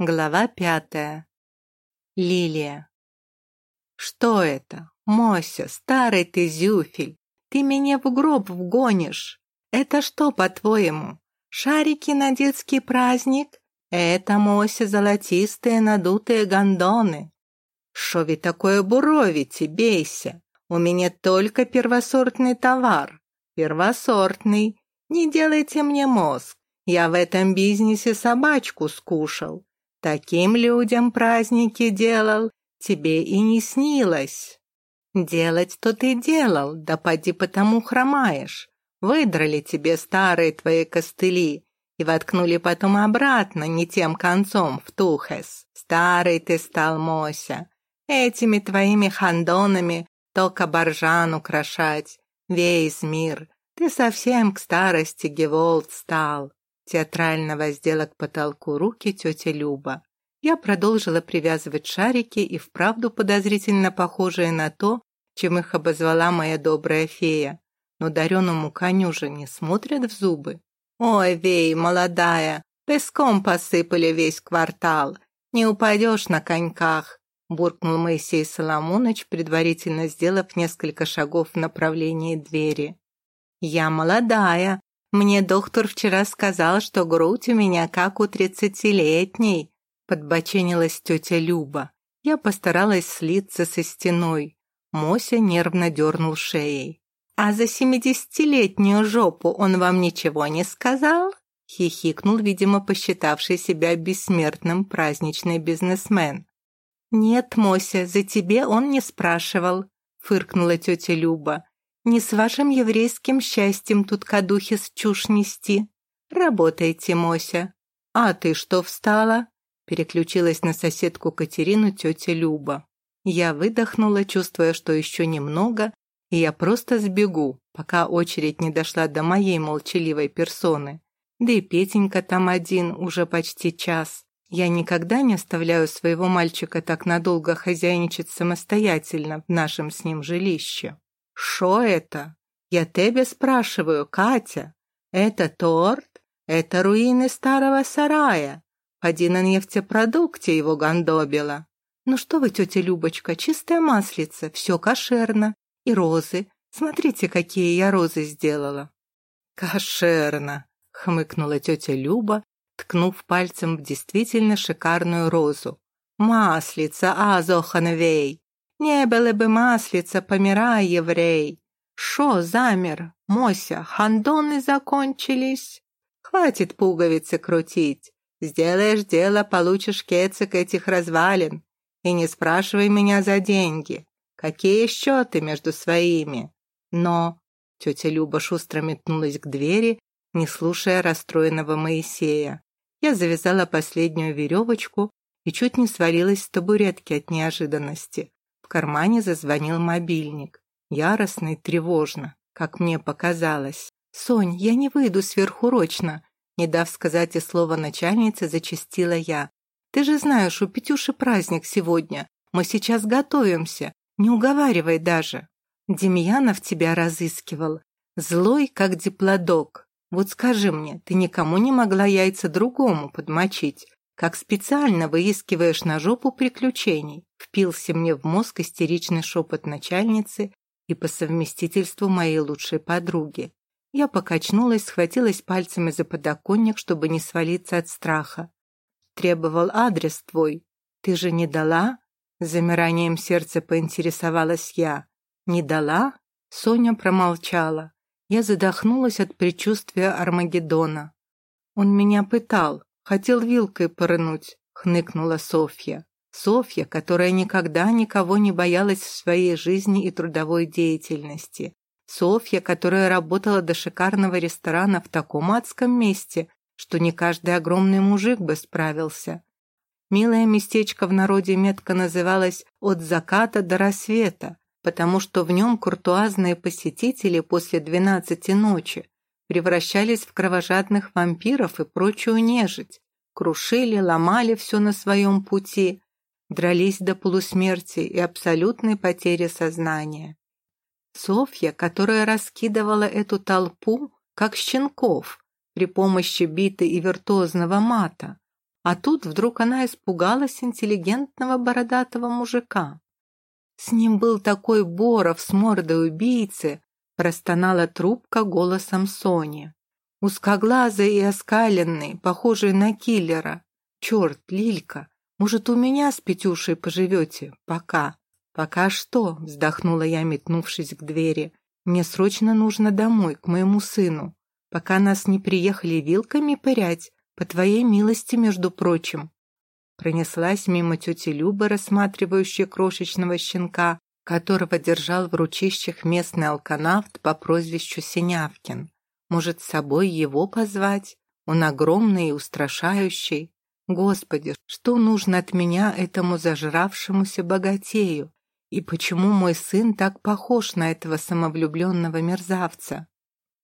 Глава пятая. Лилия. «Что это? Мося, старый ты зюфель! Ты меня в гроб вгонишь! Это что, по-твоему, шарики на детский праздник? Это, Мося, золотистые надутые гондоны! Шо вы такое буровите, бейся! У меня только первосортный товар! Первосортный! Не делайте мне мозг! Я в этом бизнесе собачку скушал!» Таким людям праздники делал, тебе и не снилось. Делать-то ты делал, да поди потому хромаешь. Выдрали тебе старые твои костыли и воткнули потом обратно не тем концом в тухес. Старый ты стал, Мося, этими твоими хандонами только боржан украшать, весь мир. Ты совсем к старости Геволд стал. Театрально воздела к потолку руки тетя Люба. Я продолжила привязывать шарики и вправду подозрительно похожие на то, чем их обозвала моя добрая фея. Но дареному коню же не смотрят в зубы. «Ой, Вей, молодая, песком посыпали весь квартал. Не упадешь на коньках», – буркнул Моисей Соломоныч, предварительно сделав несколько шагов в направлении двери. «Я молодая, мне доктор вчера сказал, что грудь у меня как у тридцатилетней», подбоченилась тетя Люба. Я постаралась слиться со стеной. Мося нервно дернул шеей. «А за семидесятилетнюю жопу он вам ничего не сказал?» хихикнул, видимо, посчитавший себя бессмертным праздничный бизнесмен. «Нет, Мося, за тебе он не спрашивал», фыркнула тетя Люба. Не с вашим еврейским счастьем тут кадухи с чушь нести. Работайте, Мося. А ты что встала? Переключилась на соседку Катерину тетя Люба. Я выдохнула, чувствуя, что еще немного, и я просто сбегу, пока очередь не дошла до моей молчаливой персоны. Да и Петенька там один, уже почти час. Я никогда не оставляю своего мальчика так надолго хозяйничать самостоятельно в нашем с ним жилище. «Шо это? Я тебе спрашиваю, Катя. Это торт? Это руины старого сарая. Поди на нефтепродукте его гандобила. Ну что вы, тетя Любочка, чистая маслица, все кошерно. И розы. Смотрите, какие я розы сделала». «Кошерно», — хмыкнула тетя Люба, ткнув пальцем в действительно шикарную розу. «Маслица, Азоханвей! Не было бы маслица, помирай, еврей. Шо замер, Мося, хандоны закончились? Хватит пуговицы крутить. Сделаешь дело, получишь кецик этих развалин. И не спрашивай меня за деньги. Какие счеты между своими? Но... Тетя Люба шустро метнулась к двери, не слушая расстроенного Моисея. Я завязала последнюю веревочку и чуть не свалилась с табуретки от неожиданности. В кармане зазвонил мобильник. Яростно и тревожно, как мне показалось. «Сонь, я не выйду сверхурочно», не дав сказать и слова начальнице, зачастила я. «Ты же знаешь, у Петюши праздник сегодня. Мы сейчас готовимся. Не уговаривай даже. Демьянов тебя разыскивал. Злой, как диплодок. Вот скажи мне, ты никому не могла яйца другому подмочить? Как специально выискиваешь на жопу приключений, впился мне в мозг истеричный шепот начальницы и по совместительству моей лучшей подруги. Я покачнулась, схватилась пальцами за подоконник, чтобы не свалиться от страха. Требовал адрес твой. Ты же не дала? С замиранием сердца поинтересовалась я. Не дала? Соня промолчала. Я задохнулась от предчувствия Армагеддона. Он меня пытал, «Хотел вилкой пырнуть», — хныкнула Софья. Софья, которая никогда никого не боялась в своей жизни и трудовой деятельности. Софья, которая работала до шикарного ресторана в таком адском месте, что не каждый огромный мужик бы справился. Милое местечко в народе метко называлось «От заката до рассвета», потому что в нем куртуазные посетители после двенадцати ночи превращались в кровожадных вампиров и прочую нежить, крушили, ломали все на своем пути, дрались до полусмерти и абсолютной потери сознания. Софья, которая раскидывала эту толпу, как щенков, при помощи биты и виртуозного мата, А тут вдруг она испугалась интеллигентного бородатого мужика. С ним был такой Боров с мордой убийцы, простонала трубка голосом Сони. Узкоглазый и оскаленный, похожий на киллера. Черт, Лилька, может, у меня с Петюшей поживете? Пока. Пока что, вздохнула я, метнувшись к двери. Мне срочно нужно домой, к моему сыну. Пока нас не приехали вилками пырять, по твоей милости, между прочим. Пронеслась мимо тети Любы, рассматривающей крошечного щенка, которого держал в ручищах местный алканавт по прозвищу Синявкин. Может, с собой его позвать? Он огромный и устрашающий. Господи, что нужно от меня этому зажравшемуся богатею? И почему мой сын так похож на этого самовлюбленного мерзавца?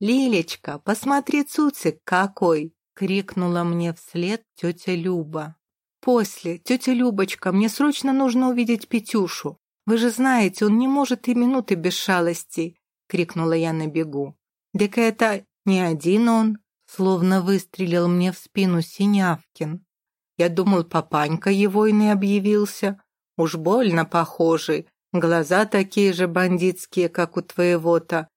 «Лилечка, посмотри, цуцик какой!» — крикнула мне вслед тетя Люба. «После, тетя Любочка, мне срочно нужно увидеть Петюшу. Вы же знаете, он не может и минуты без шалостей!» — крикнула я на бегу. «Так это не один он!» — словно выстрелил мне в спину Синявкин. Я думал, папанька его и не объявился. Уж больно похожий. Глаза такие же бандитские, как у твоего-то.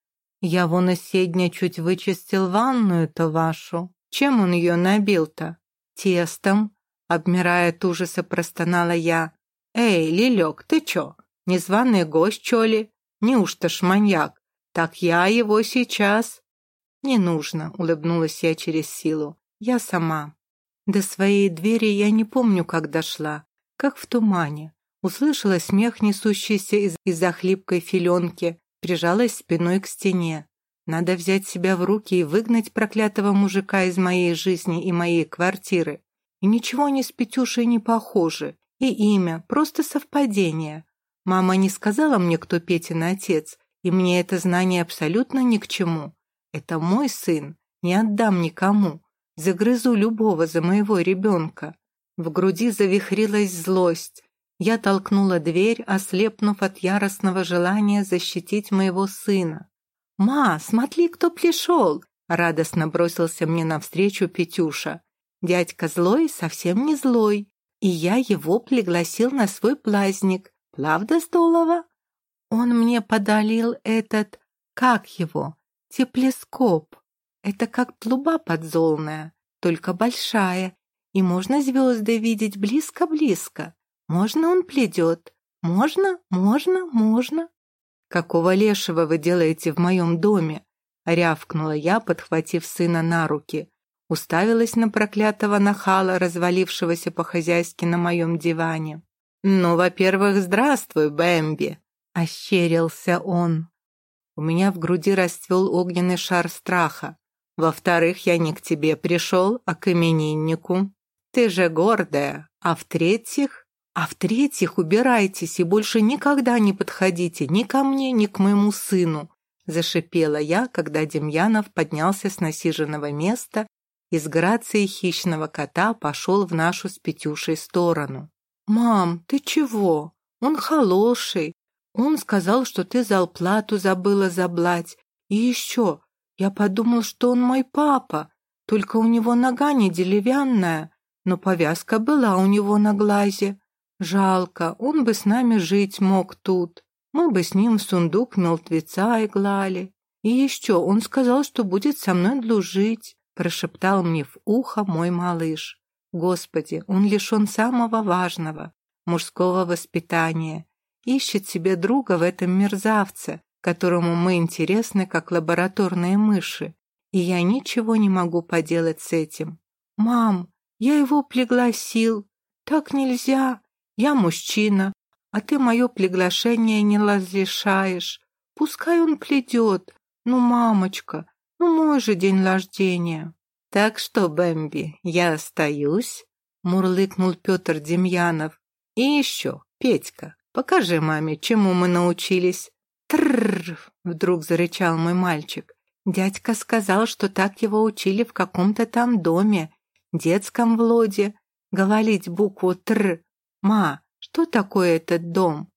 Я вон и седня чуть вычистил ванную-то вашу. Чем он ее набил-то? Тестом. Обмирая от ужаса, простонала я. Эй, Лилек, ты чё? Незваный гость, чё ли? Неужто ж маньяк? Так я его сейчас... Не нужно, улыбнулась я через силу. Я сама. До своей двери я не помню, как дошла, как в тумане. Услышала смех, несущийся из- из-за хлипкой филенки, прижалась спиной к стене. Надо взять себя в руки и выгнать проклятого мужика из моей жизни и моей квартиры. И ничего они с Петюшей не похожи. И имя, просто совпадение. Мама не сказала мне, кто Петин отец, и мне это знание абсолютно ни к чему. Это мой сын, не отдам никому. Загрызу любого за моего ребенка. В груди завихрилась злость. Я толкнула дверь, ослепнув от яростного желания защитить моего сына. «Ма, смотри, кто пришел!» Радостно бросился мне навстречу Петюша. Дядька злой совсем не злой, и я его пригласил на свой праздник. Правда, Столова? Он мне подалил этот, как его, теплескоп. Это как тлуба подзолная, только большая, и можно звезды видеть близко-близко. Можно он пледет. Можно, можно, можно. «Какого лешего вы делаете в моем доме?» — рявкнула я, подхватив сына на руки. Уставилась на проклятого нахала, развалившегося по-хозяйски на моем диване. «Ну, во-первых, здравствуй, Бэмби!» — ощерился он. У меня в груди расцвел огненный шар страха. Во-вторых, я не к тебе пришел, а к имениннику. Ты же гордая. А в-третьих... А в-третьих, убирайтесь и больше никогда не подходите ни ко мне, ни к моему сыну. Зашипела я, когда Демьянов поднялся с насиженного места и с грацией хищного кота пошел в нашу с Петюшей сторону. «Мам, ты чего? Он хороший. Он сказал, что ты зарплату забыла заблать. И еще, я подумал, что он мой папа, только у него нога не деревянная, но повязка была у него на глазе. Жалко, он бы с нами жить мог тут. Мы бы с ним в сундук мертвеца иглали. И еще он сказал, что будет со мной дружить, прошептал мне в ухо мой малыш. Господи, он лишен самого важного – мужского воспитания. Ищет себе друга в этом мерзавце, которому мы интересны, как лабораторные мыши, и я ничего не могу поделать с этим. «Мам, я его пригласил. Так нельзя. Я мужчина, а ты мое приглашение не разрешаешь. Пускай он придет. Ну, мамочка, ну мой же день рождения». «Так что, Бэмби, я остаюсь?» — мурлыкнул Петр Демьянов. «И еще, Петька, покажи маме, чему мы научились». «Трррр!» — вдруг зарычал мой мальчик. Дядька сказал, что так его учили в каком-то там доме, детском в лоде, говорить букву «тр». «Ма, что такое этот дом?»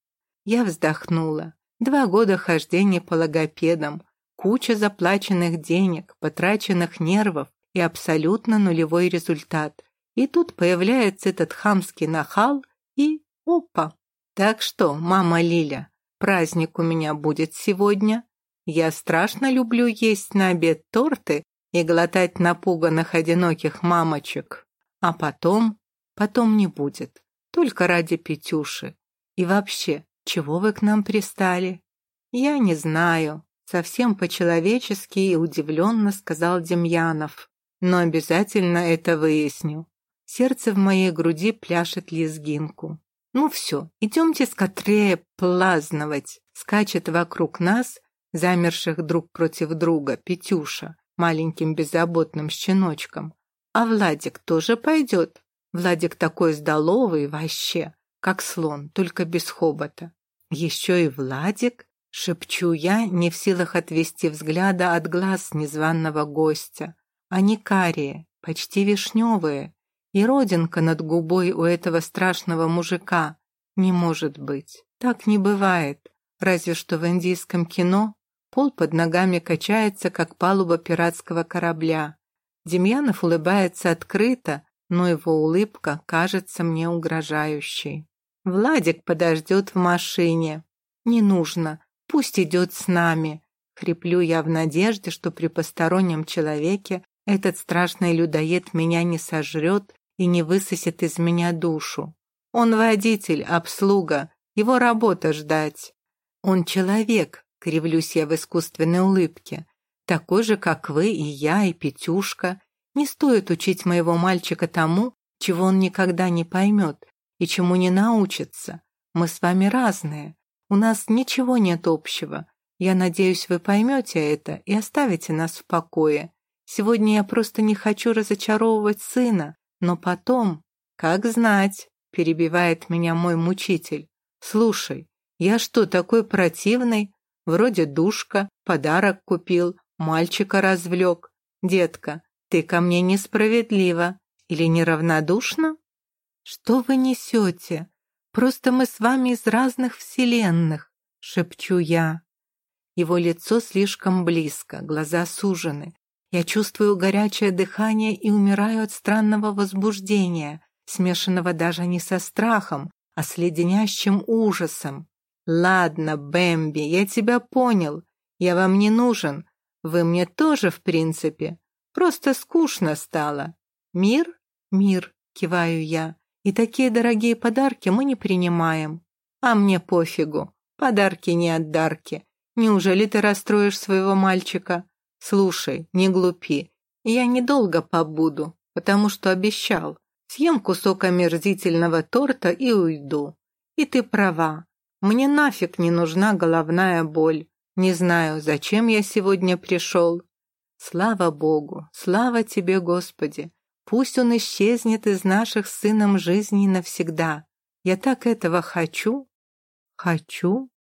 Я вздохнула. Два года хождения по логопедам, куча заплаченных денег, потраченных нервов и абсолютно нулевой результат. И тут появляется этот хамский нахал и опа. Так что, мама Лиля, праздник у меня будет сегодня. Я страшно люблю есть на обед торты и глотать напуганных одиноких мамочек. А потом, потом не будет, только ради Петюши. И вообще, чего вы к нам пристали? Я не знаю, совсем по-человечески и удивленно сказал Демьянов. Но обязательно это выясню. Сердце в моей груди пляшет лезгинку. Ну все, идемте скорее плазновать. Скачет вокруг нас, замерших друг против друга, Петюша, маленьким беззаботным щеночком. А Владик тоже пойдет. Владик такой здоровый вообще, как слон, только без хобота. Еще и Владик, шепчу я, не в силах отвести взгляда от глаз незваного гостя. Они карие, почти вишневые, и родинка над губой у этого страшного мужика. Не может быть. Так не бывает. Разве что в индийском кино пол под ногами качается, как палуба пиратского корабля. Демьянов улыбается открыто, но его улыбка кажется мне угрожающей. «Владик подождет в машине. Не нужно, пусть идет с нами». Хриплю я в надежде, что при постороннем человеке этот страшный людоед меня не сожрет и не высосет из меня душу. Он водитель, обслуга, его работа ждать. Он человек, кривлюсь я в искусственной улыбке, такой же, как вы и я, и Петюшка. Не стоит учить моего мальчика тому, чего он никогда не поймет и чему не научится. Мы с вами разные, у нас ничего нет общего. Я надеюсь, вы поймете это и оставите нас в покое. Сегодня я просто не хочу разочаровывать сына, но потом, как знать, перебивает меня мой мучитель. Слушай, я что, такой противный? Вроде душка, подарок купил, мальчика развлек. Детка, ты ко мне несправедлива или неравнодушна? Что вы несете? Просто мы с вами из разных вселенных, шепчу я. Его лицо слишком близко, глаза сужены. Я чувствую горячее дыхание и умираю от странного возбуждения, смешанного даже не со страхом, а с леденящим ужасом. «Ладно, Бэмби, я тебя понял. Я вам не нужен. Вы мне тоже, в принципе. Просто скучно стало. Мир? Мир, киваю я. И такие дорогие подарки мы не принимаем. А мне пофигу. Подарки не отдарки. Неужели ты расстроишь своего мальчика? «Слушай, не глупи, я недолго побуду, потому что обещал. Съем кусок омерзительного торта и уйду. И ты права, мне нафиг не нужна головная боль. Не знаю, зачем я сегодня пришел. Слава Богу, слава тебе, Господи. Пусть он исчезнет из наших с сыном жизней навсегда. Я так этого хочу. Хочу?